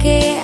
que